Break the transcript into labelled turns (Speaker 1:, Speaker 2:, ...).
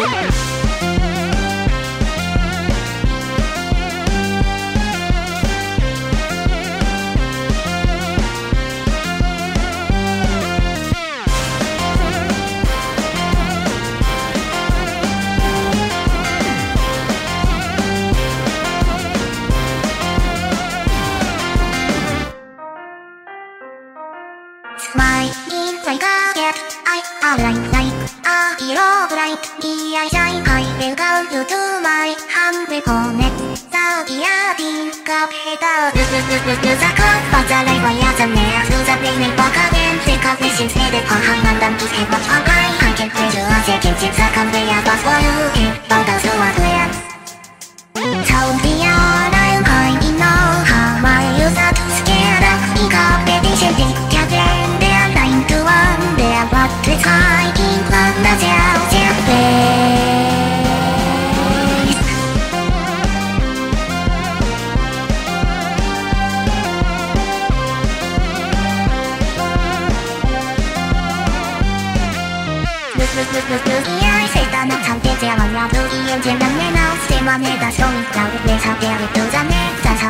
Speaker 1: Smile like a cat, I, I like, like は色ぐらい嫌いじゃいはいべがうとまいはんべこねさぎやティンカペダうずうずうざかばざらいはやざねうざべねばかげんせかべしんせでははんなんだんきせばはんかいはんけんふじゅうあンけんちざかんべやばそういうけんばんだ 일단은 잠깨 제왕야 부기엔 제명내 마우스 제만해다 송이 가을 내 사대를 도전해 짠사